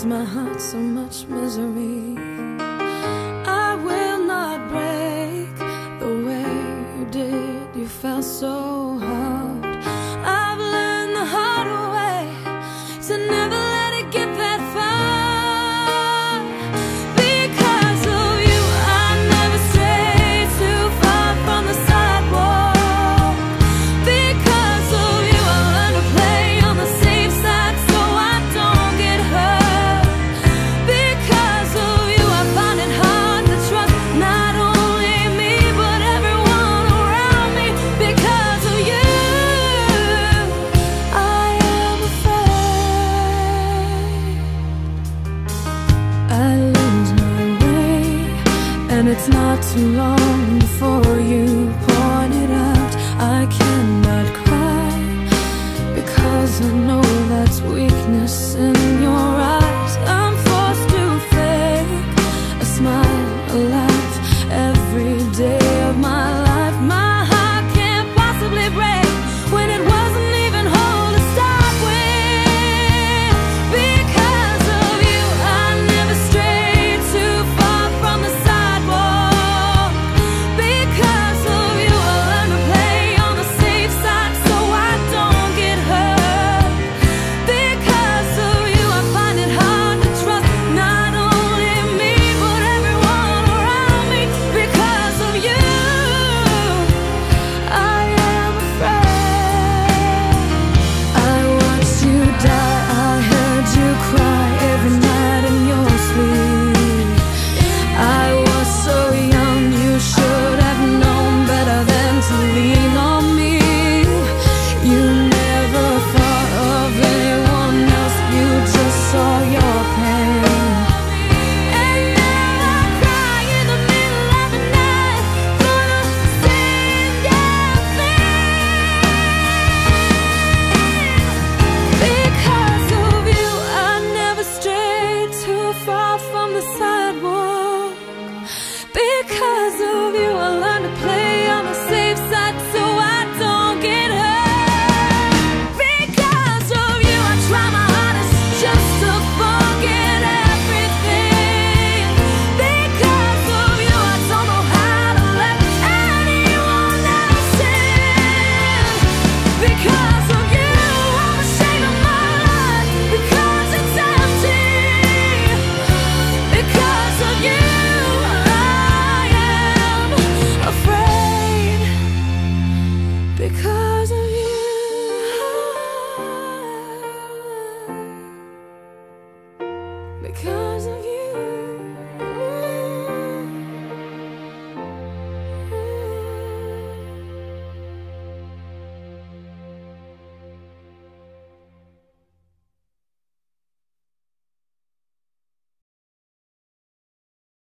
caused my heart so much misery. It's not too long before you because